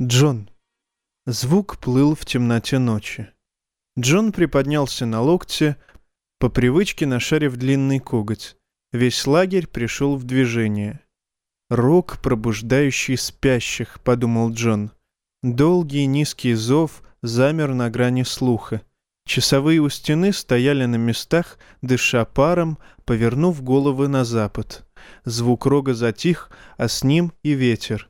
Джон. Звук плыл в темноте ночи. Джон приподнялся на локте, по привычке нашарив длинный коготь. Весь лагерь пришел в движение. «Рок, пробуждающий спящих», — подумал Джон. Долгий низкий зов замер на грани слуха. Часовые у стены стояли на местах, дыша паром, повернув головы на запад. Звук рога затих, а с ним и ветер.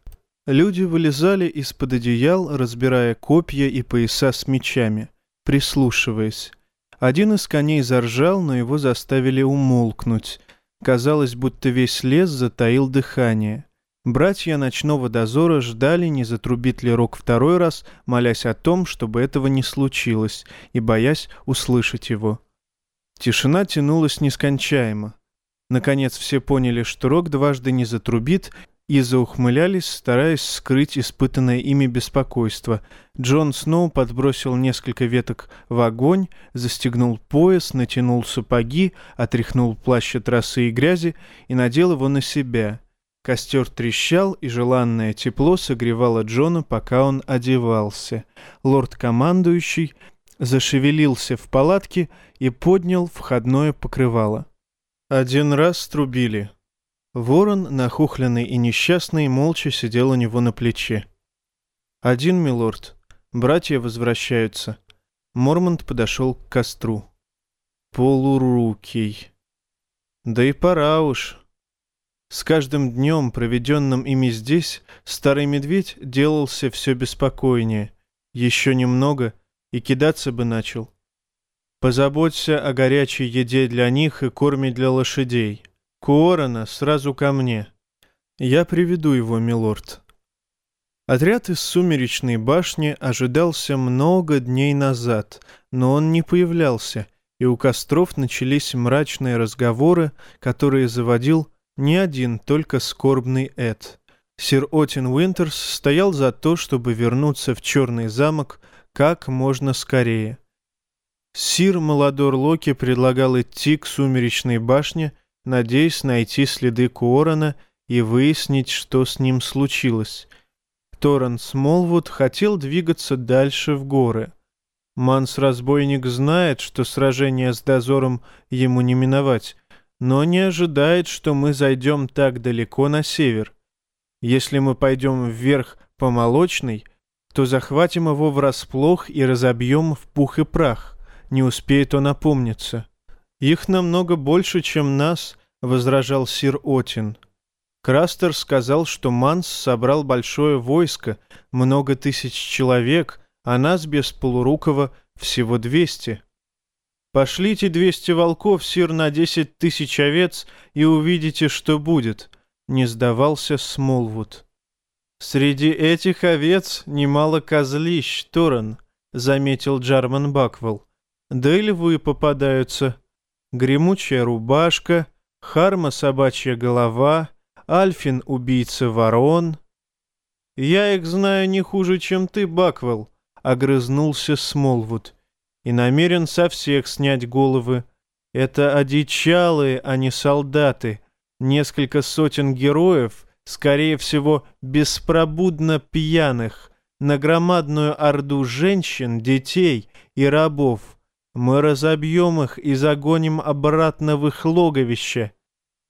Люди вылезали из-под одеял, разбирая копья и пояса с мечами, прислушиваясь. Один из коней заржал, но его заставили умолкнуть. Казалось, будто весь лес затаил дыхание. Братья ночного дозора ждали, не затрубит ли рог второй раз, молясь о том, чтобы этого не случилось, и боясь услышать его. Тишина тянулась нескончаемо. Наконец все поняли, что рог дважды не затрубит, и заухмылялись, стараясь скрыть испытанное ими беспокойство. Джон Сноу подбросил несколько веток в огонь, застегнул пояс, натянул сапоги, отряхнул плащ от росы и грязи и надел его на себя. Костер трещал, и желанное тепло согревало Джона, пока он одевался. Лорд-командующий зашевелился в палатке и поднял входное покрывало. Один раз трубили — Ворон, нахухленный и несчастный, молча сидел у него на плече. «Один, милорд. Братья возвращаются». Мормонт подошел к костру. «Полурукий. Да и пора уж». С каждым днем, проведенным ими здесь, старый медведь делался все беспокойнее. Еще немного, и кидаться бы начал. Позаботься о горячей еде для них и корме для лошадей. Куорона сразу ко мне. Я приведу его, милорд. Отряд из сумеречной башни ожидался много дней назад, но он не появлялся, и у костров начались мрачные разговоры, которые заводил не один, только скорбный Эд. Сир Оттин Уизерс стоял за то, чтобы вернуться в Черный замок как можно скорее. Сир Малладор Локк предлагал идти к сумеречной башне — надеясь найти следы Куорена и выяснить, что с ним случилось. Торрен Смолвуд хотел двигаться дальше в горы. Манс-разбойник знает, что сражение с дозором ему не миновать, но не ожидает, что мы зайдем так далеко на север. Если мы пойдем вверх по Молочной, то захватим его врасплох и разобьем в пух и прах. Не успеет он опомниться. «Их намного больше, чем нас», — возражал сир Отин. Крастер сказал, что Манс собрал большое войско, много тысяч человек, а нас без Полурукова всего двести. «Пошлите двести волков, сир, на десять тысяч овец, и увидите, что будет», — не сдавался Смолвуд. «Среди этих овец немало козлищ, Торрен», — заметил Джарман Баквелл. «Да и львы попадаются» гремучая рубашка, Харма собачья голова, Альфин убийца ворон. «Я их знаю не хуже, чем ты, Баквелл», — огрызнулся Смолвуд, «и намерен со всех снять головы. Это одичалые, а не солдаты, несколько сотен героев, скорее всего, беспробудно пьяных, на громадную орду женщин, детей и рабов» Мы разобьем их и загоним обратно в их логовище.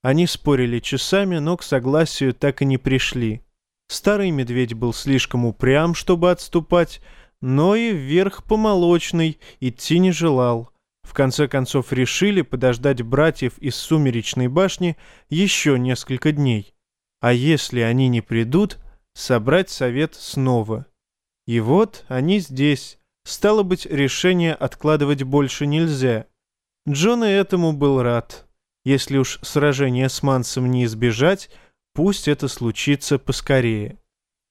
Они спорили часами, но к согласию так и не пришли. Старый медведь был слишком упрям, чтобы отступать, но и вверх по молочной идти не желал. В конце концов решили подождать братьев из сумеречной башни еще несколько дней. А если они не придут, собрать совет снова. И вот они здесь, Стало быть, решение откладывать больше нельзя. Джон и этому был рад. Если уж сражение с Мансом не избежать, пусть это случится поскорее.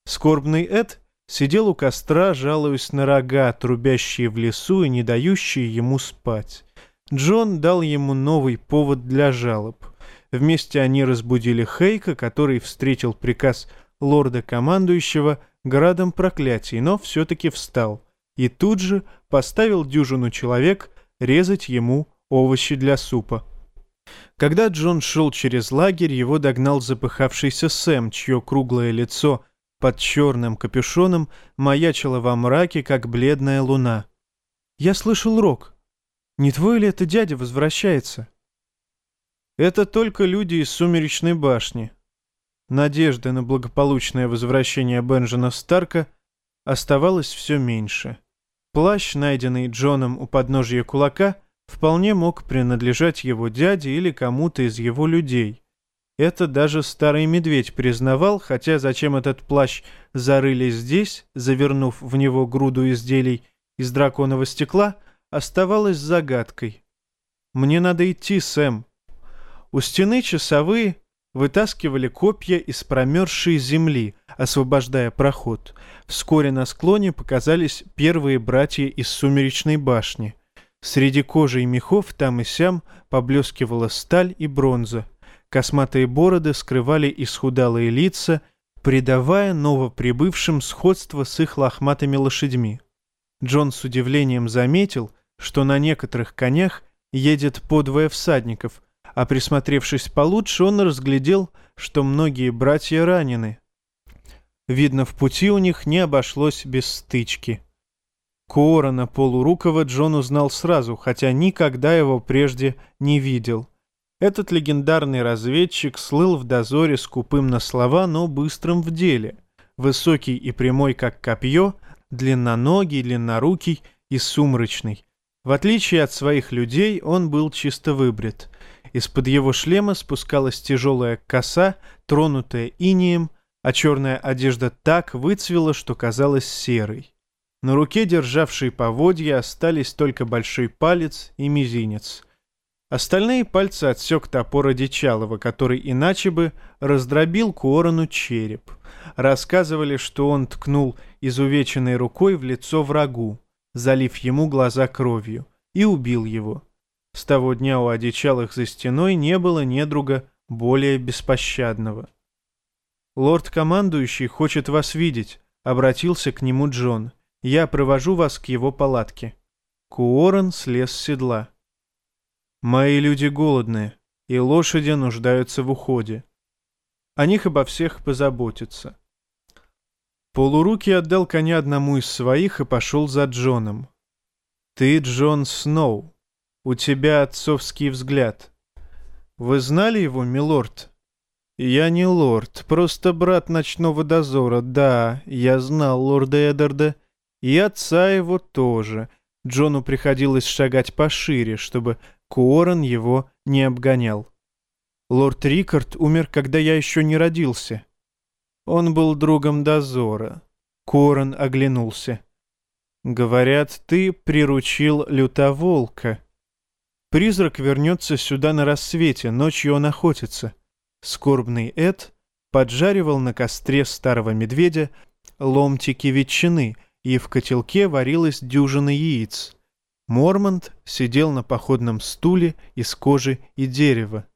Скорбный Эд сидел у костра, жалуясь на рога, трубящие в лесу и не дающие ему спать. Джон дал ему новый повод для жалоб. Вместе они разбудили Хейка, который встретил приказ лорда-командующего градом проклятий, но все-таки встал — и тут же поставил дюжину человек резать ему овощи для супа. Когда Джон шел через лагерь, его догнал запыхавшийся Сэм, чье круглое лицо под черным капюшоном маячила во мраке, как бледная луна. «Я слышал рок. Не твой ли это дядя возвращается?» «Это только люди из сумеречной башни». Надежды на благополучное возвращение Бенджина Старка оставалось все меньше. Плащ, найденный Джоном у подножия кулака, вполне мог принадлежать его дяде или кому-то из его людей. Это даже старый медведь признавал, хотя зачем этот плащ зарыли здесь, завернув в него груду изделий из драконового стекла, оставалось загадкой. «Мне надо идти, Сэм». У стены часовые вытаскивали копья из промерзшей земли, освобождая проход. Вскоре на склоне показались первые братья из сумеречной башни. Среди кожи и мехов там и сям поблескивала сталь и бронза. Косматые бороды скрывали исхудалые лица, придавая новоприбывшим сходство с их лохматыми лошадьми. Джон с удивлением заметил, что на некоторых конях едет подвое всадников, а присмотревшись получше, он разглядел, что многие братья ранены. Видно, в пути у них не обошлось без стычки. Коорона Полурукова Джон узнал сразу, хотя никогда его прежде не видел. Этот легендарный разведчик слыл в дозоре скупым на слова, но быстрым в деле. Высокий и прямой, как копье, длинноногий, длиннорукий и сумрачный. В отличие от своих людей, он был чисто выбрит. Из-под его шлема спускалась тяжелая коса, тронутая инеем, а черная одежда так выцвела, что казалась серой. На руке, державшей поводья, остались только большой палец и мизинец. Остальные пальцы отсек топор Одичалова, который иначе бы раздробил Куорану череп. Рассказывали, что он ткнул изувеченной рукой в лицо врагу, залив ему глаза кровью, и убил его. С того дня у одичалых за стеной не было недруга более беспощадного. «Лорд-командующий хочет вас видеть», — обратился к нему Джон. Я провожу вас к его палатке». Куоран слез с седла. «Мои люди голодные, и лошади нуждаются в уходе. О них обо всех позаботиться». Полурукий отдал коня одному из своих и пошел за Джоном. «Ты Джон Сноу. У тебя отцовский взгляд. Вы знали его, милорд?» «Я не лорд, просто брат ночного дозора. Да, я знал лорда Эддарда и отца его тоже. Джону приходилось шагать пошире, чтобы Куоран его не обгонял. Лорд Рикард умер, когда я еще не родился. Он был другом дозора. Корон оглянулся. «Говорят, ты приручил лютоволка. Призрак вернется сюда на рассвете, ночью он охотится». Скорбный Эд поджаривал на костре старого медведя ломтики ветчины — и в котелке варилась дюжина яиц. Мормонт сидел на походном стуле из кожи и дерева.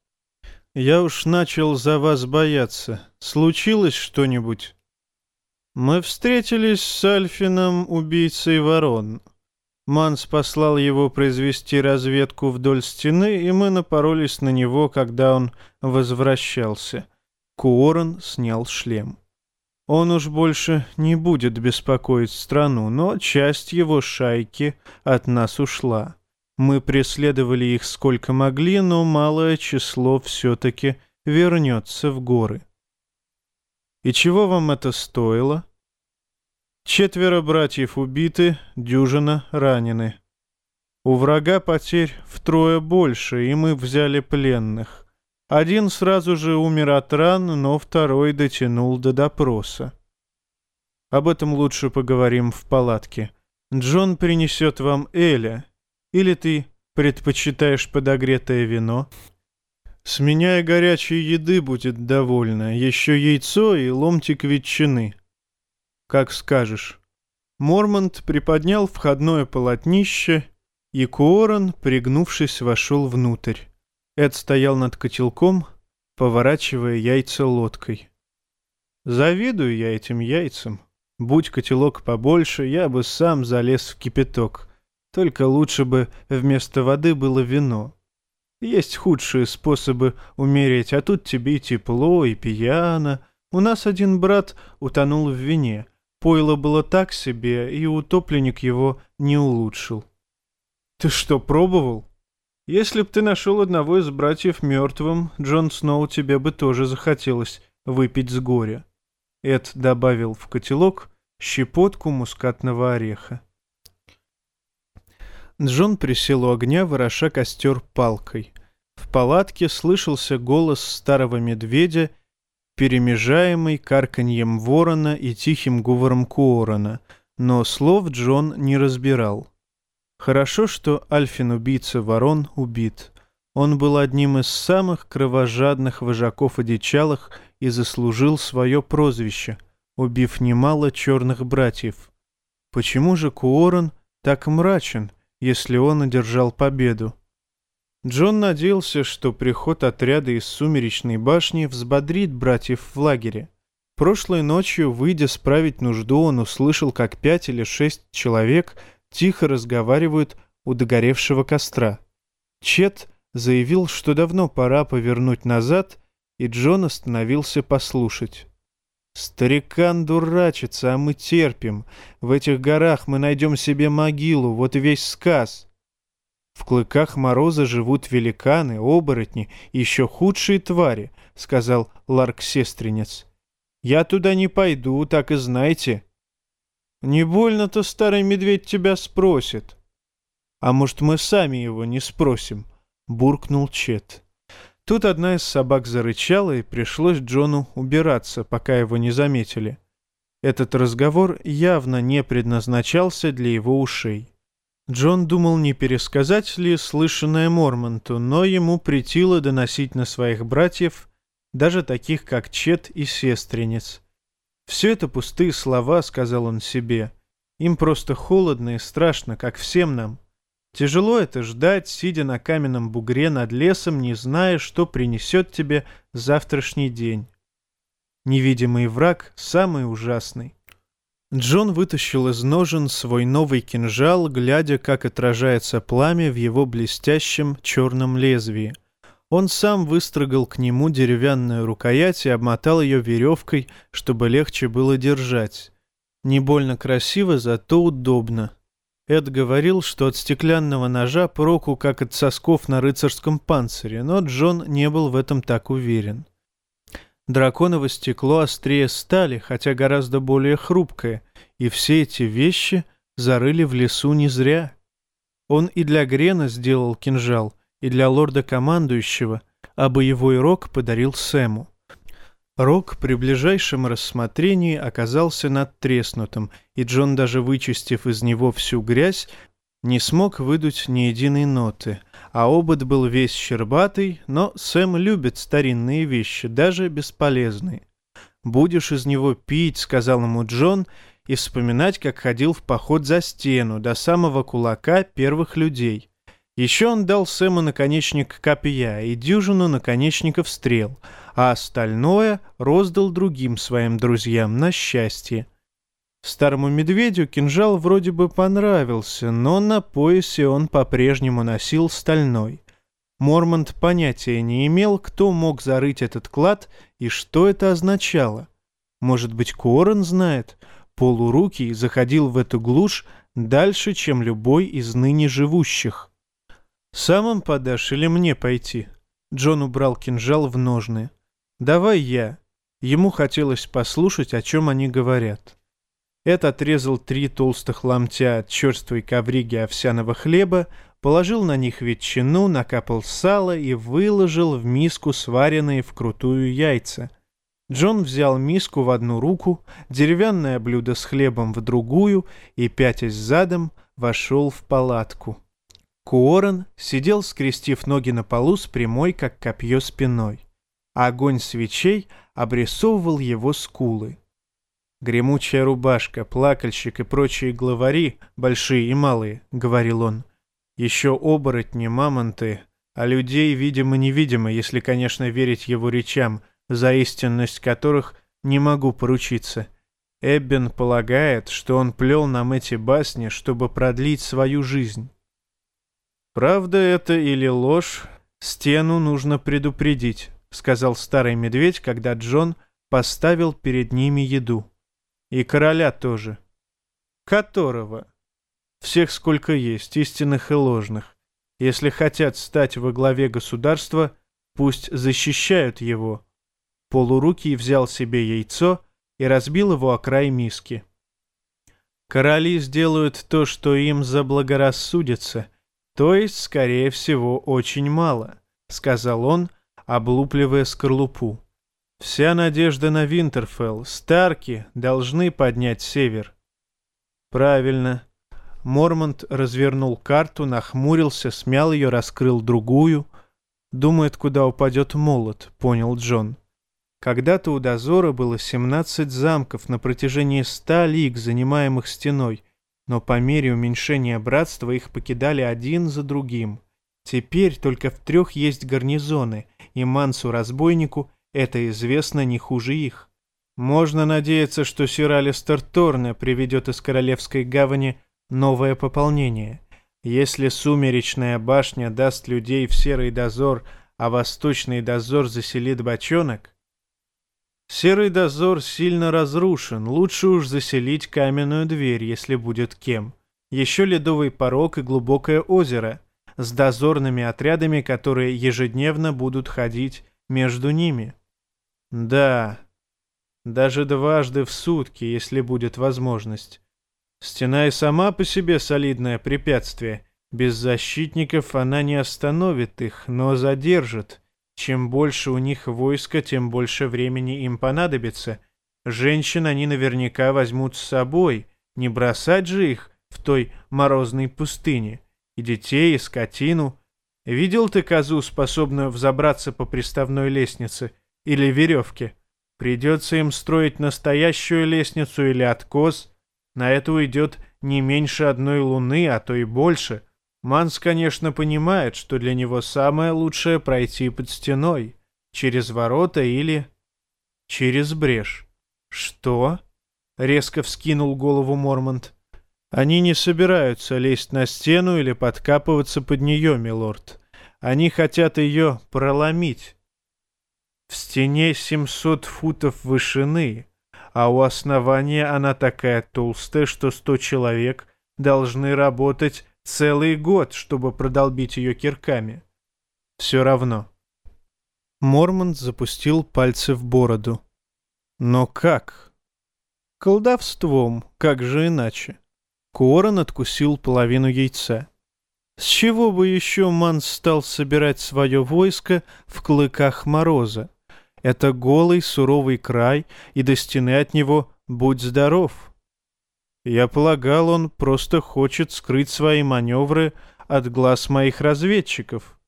«Я уж начал за вас бояться. Случилось что-нибудь?» «Мы встретились с Альфином, убийцей ворон. Манс послал его произвести разведку вдоль стены, и мы напоролись на него, когда он возвращался. Куоран снял шлем. Он уж больше не будет беспокоить страну, но часть его шайки от нас ушла. Мы преследовали их сколько могли, но малое число все-таки вернется в горы. И чего вам это стоило? Четверо братьев убиты, дюжина ранены. У врага потерь втрое больше, и мы взяли пленных. Один сразу же умер от ран, но второй дотянул до допроса. Об этом лучше поговорим в палатке. Джон принесет вам Эля. Или ты предпочитаешь подогретое вино? С меня и горячей еды будет довольно. Еще яйцо и ломтик ветчины. Как скажешь. Мормонт приподнял входное полотнище, и Куоран, пригнувшись, вошел внутрь. Эд стоял над котелком, поворачивая яйца лодкой. Завидую я этим яйцам. Будь котелок побольше, я бы сам залез в кипяток. Только лучше бы вместо воды было вино. Есть худшие способы умереть, а тут тебе и тепло, и пьяно. У нас один брат утонул в вине. Пойло было так себе, и утопленник его не улучшил. Ты что, пробовал? Если б ты нашел одного из братьев мертвым, Джон Сноу тебе бы тоже захотелось выпить с горя. Эд добавил в котелок щепотку мускатного ореха. Джон присел у огня, вороша костер палкой. В палатке слышался голос старого медведя, перемежаемый карканьем ворона и тихим говором Куорона, но слов Джон не разбирал. Хорошо, что Альфин-убийца ворон убит. Он был одним из самых кровожадных вожаков одичалых и заслужил свое прозвище, убив немало черных братьев. Почему же Куорон так мрачен, если он одержал победу? Джон надеялся, что приход отряда из Сумеречной башни взбодрит братьев в лагере. Прошлой ночью, выйдя справить нужду, он услышал, как пять или шесть человек тихо разговаривают у догоревшего костра. Чет заявил, что давно пора повернуть назад, и Джон остановился послушать. «Старикан дурачится, а мы терпим. В этих горах мы найдем себе могилу, вот весь сказ». В клыках мороза живут великаны, оборотни и еще худшие твари, — сказал Ларк-сестринец. Я туда не пойду, так и знайте. Не больно-то старый медведь тебя спросит. А может, мы сами его не спросим? — буркнул Чет. Тут одна из собак зарычала, и пришлось Джону убираться, пока его не заметили. Этот разговор явно не предназначался для его ушей. Джон думал, не пересказать ли слышанное Мормонту, но ему притило доносить на своих братьев, даже таких, как Чет и Сестренец. «Все это пустые слова», — сказал он себе. «Им просто холодно и страшно, как всем нам. Тяжело это ждать, сидя на каменном бугре над лесом, не зная, что принесет тебе завтрашний день. Невидимый враг самый ужасный. Джон вытащил из ножен свой новый кинжал, глядя, как отражается пламя в его блестящем черном лезвии. Он сам выстрогал к нему деревянную рукоять и обмотал ее веревкой, чтобы легче было держать. Не больно красиво, зато удобно. Эд говорил, что от стеклянного ножа проку, как от сосков на рыцарском панцире, но Джон не был в этом так уверен. Драконово стекло острее стали, хотя гораздо более хрупкое, и все эти вещи зарыли в лесу не зря. Он и для Грена сделал кинжал, и для лорда-командующего, а боевой рог подарил Сэму. Рог при ближайшем рассмотрении оказался надтреснутым, и Джон, даже вычистив из него всю грязь, не смог выдуть ни единой ноты — а обод был весь щербатый, но Сэм любит старинные вещи, даже бесполезные. «Будешь из него пить», — сказал ему Джон, и вспоминать, как ходил в поход за стену до самого кулака первых людей. Еще он дал Сэму наконечник копья и дюжину наконечников стрел, а остальное роздал другим своим друзьям на счастье. Старому медведю кинжал вроде бы понравился, но на поясе он по-прежнему носил стальной. Мормонт понятия не имел, кто мог зарыть этот клад и что это означало. Может быть, Корон знает? Полурукий заходил в эту глушь дальше, чем любой из ныне живущих. «Самым подашь или мне пойти?» Джон убрал кинжал в ножны. «Давай я». Ему хотелось послушать, о чем они говорят. Эд отрезал три толстых ломтя от черствой ковриги овсяного хлеба, положил на них ветчину, накапал сало и выложил в миску сваренные вкрутую яйца. Джон взял миску в одну руку, деревянное блюдо с хлебом в другую и, пятясь задом, вошел в палатку. Куоран сидел, скрестив ноги на полу с прямой, как копье, спиной. А огонь свечей обрисовывал его скулы. Гремучая рубашка, плакальщик и прочие главари, большие и малые, — говорил он. Еще оборотни, мамонты, а людей, видимо-невидимо, если, конечно, верить его речам, за истинность которых не могу поручиться. Эббен полагает, что он плел нам эти басни, чтобы продлить свою жизнь. «Правда это или ложь, стену нужно предупредить», — сказал старый медведь, когда Джон поставил перед ними еду. И короля тоже. Которого? Всех сколько есть, истинных и ложных. Если хотят стать во главе государства, пусть защищают его. Полурукий взял себе яйцо и разбил его о край миски. Короли сделают то, что им заблагорассудится, то есть, скорее всего, очень мало, сказал он, облупливая скорлупу. Вся надежда на Винтерфелл. Старки должны поднять север. Правильно. Мормонт развернул карту, нахмурился, смял ее, раскрыл другую. Думает, куда упадет молот, понял Джон. Когда-то у дозора было 17 замков на протяжении 100 лиг, занимаемых стеной, но по мере уменьшения братства их покидали один за другим. Теперь только в трех есть гарнизоны, и Мансу-разбойнику это известно не хуже их. Можно надеяться, что сир Алистер Торне приведет из Королевской гавани новое пополнение. Если сумеречная башня даст людей в серый дозор, а восточный дозор заселит бочонок, Серый дозор сильно разрушен, лучше уж заселить каменную дверь, если будет кем. Еще ледовый порог и глубокое озеро, с дозорными отрядами, которые ежедневно будут ходить между ними. Да, даже дважды в сутки, если будет возможность. Стена и сама по себе солидное препятствие. Без защитников она не остановит их, но задержит. Чем больше у них войска, тем больше времени им понадобится. Женщин они наверняка возьмут с собой, не бросать же их в той морозной пустыне. И детей, и скотину. Видел ты козу, способную взобраться по приставной лестнице или веревке? Придется им строить настоящую лестницу или откос. На это уйдет не меньше одной луны, а то и больше — Манс, конечно, понимает, что для него самое лучшее пройти под стеной, через ворота или через брешь. Что? Резко вскинул голову Мормонт. Они не собираются лезть на стену или подкапываться под нее, милорд. Они хотят ее проломить. В стене 700 футов вышины, а у основания она такая толстая, что 100 человек должны работать Целый год, чтобы продолбить ее кирками. Все равно. Мормонт запустил пальцы в бороду. Но как? Колдовством, как же иначе? Корон откусил половину яйца. С чего бы еще Манс стал собирать свое войско в клыках мороза? Это голый суровый край, и до стены от него будь здоров. Я полагал, он просто хочет скрыть свои маневры от глаз моих разведчиков.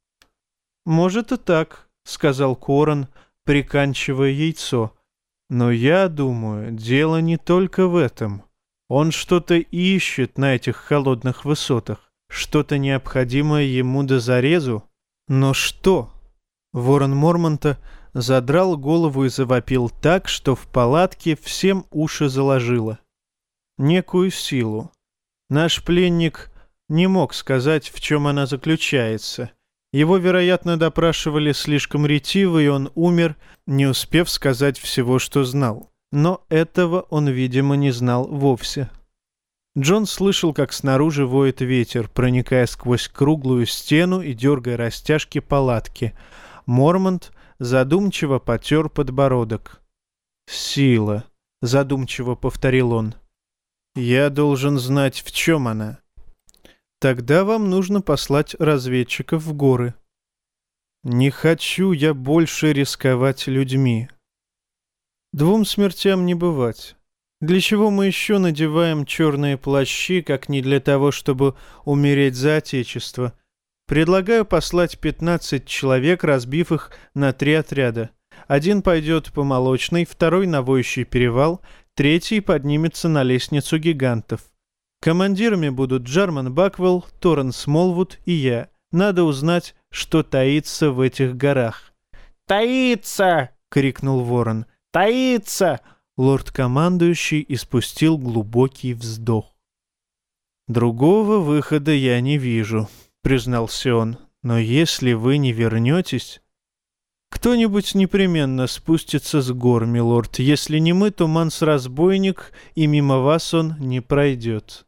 «Может и так», — сказал Корон, приканчивая яйцо. «Но я думаю, дело не только в этом. Он что-то ищет на этих холодных высотах, что-то необходимое ему до зарезу. Но что?» Ворон Мормонта задрал голову и завопил так, что в палатке всем уши заложило некую силу. Наш пленник не мог сказать, в чем она заключается. Его, вероятно, допрашивали слишком ретиво, и он умер, не успев сказать всего, что знал. Но этого он, видимо, не знал вовсе. Джон слышал, как снаружи воет ветер, проникая сквозь круглую стену и дергая растяжки палатки. Мормонт задумчиво потер подбородок. «Сила», — задумчиво повторил он. Я должен знать, в чем она. Тогда вам нужно послать разведчиков в горы. Не хочу я больше рисковать людьми. Двум смертям не бывать. Для чего мы еще надеваем черные плащи, как не для того, чтобы умереть за Отечество? Предлагаю послать 15 человек, разбив их на три отряда. Один пойдет по Молочной, второй на Воющий перевал, Третий поднимется на лестницу гигантов. Командирами будут Джарман Баквелл, Торрен Смолвуд и я. Надо узнать, что таится в этих горах. «Таится!» — крикнул ворон. «Таится!» Лорд-командующий испустил глубокий вздох. «Другого выхода я не вижу», — признался он. «Но если вы не вернетесь...» Кто-нибудь непременно спустится с гор, милорд. Если не мы, то Манс-разбойник, и мимо вас он не пройдет.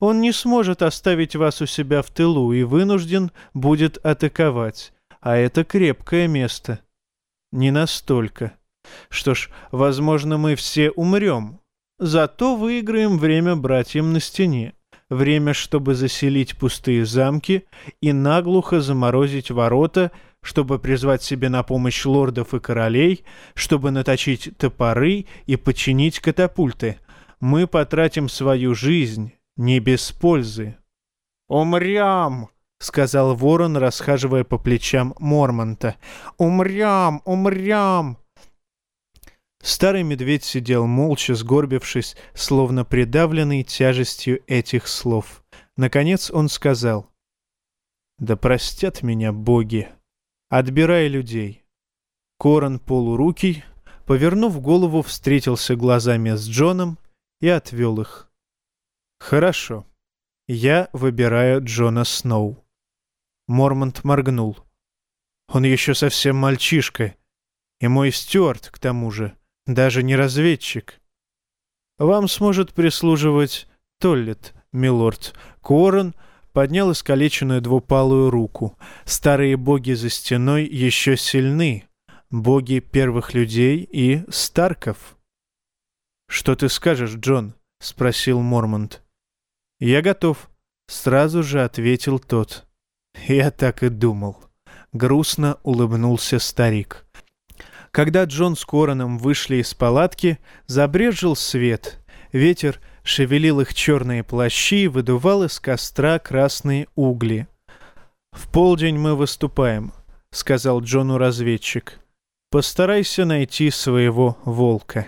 Он не сможет оставить вас у себя в тылу и вынужден будет атаковать. А это крепкое место. Не настолько. Что ж, возможно, мы все умрем. Зато выиграем время братьям на стене. Время, чтобы заселить пустые замки и наглухо заморозить ворота, чтобы призвать себе на помощь лордов и королей, чтобы наточить топоры и починить катапульты. Мы потратим свою жизнь не без пользы. «Умрем!» — сказал ворон, расхаживая по плечам Мормонта. «Умрем! Умрем!» Старый медведь сидел молча, сгорбившись, словно придавленный тяжестью этих слов. Наконец он сказал, «Да простят меня боги, отбирай людей». Корон полурукий, повернув голову, встретился глазами с Джоном и отвел их. «Хорошо, я выбираю Джона Сноу». Мормонт моргнул. «Он еще совсем мальчишка, и мой Стюарт, к тому же, даже не разведчик. Вам сможет прислуживать Толлет, милорд. Корон поднял искалеченную двупалую руку. Старые боги за стеной еще сильны. Боги первых людей и Старков. «Что ты скажешь, Джон?» — спросил Мормонт. «Я готов», — сразу же ответил тот. «Я так и думал». Грустно улыбнулся старик. Когда Джон с Короном вышли из палатки, забрежил свет. Ветер шевелил их черные плащи и выдувал из костра красные угли. «В полдень мы выступаем», — сказал Джону разведчик. «Постарайся найти своего волка».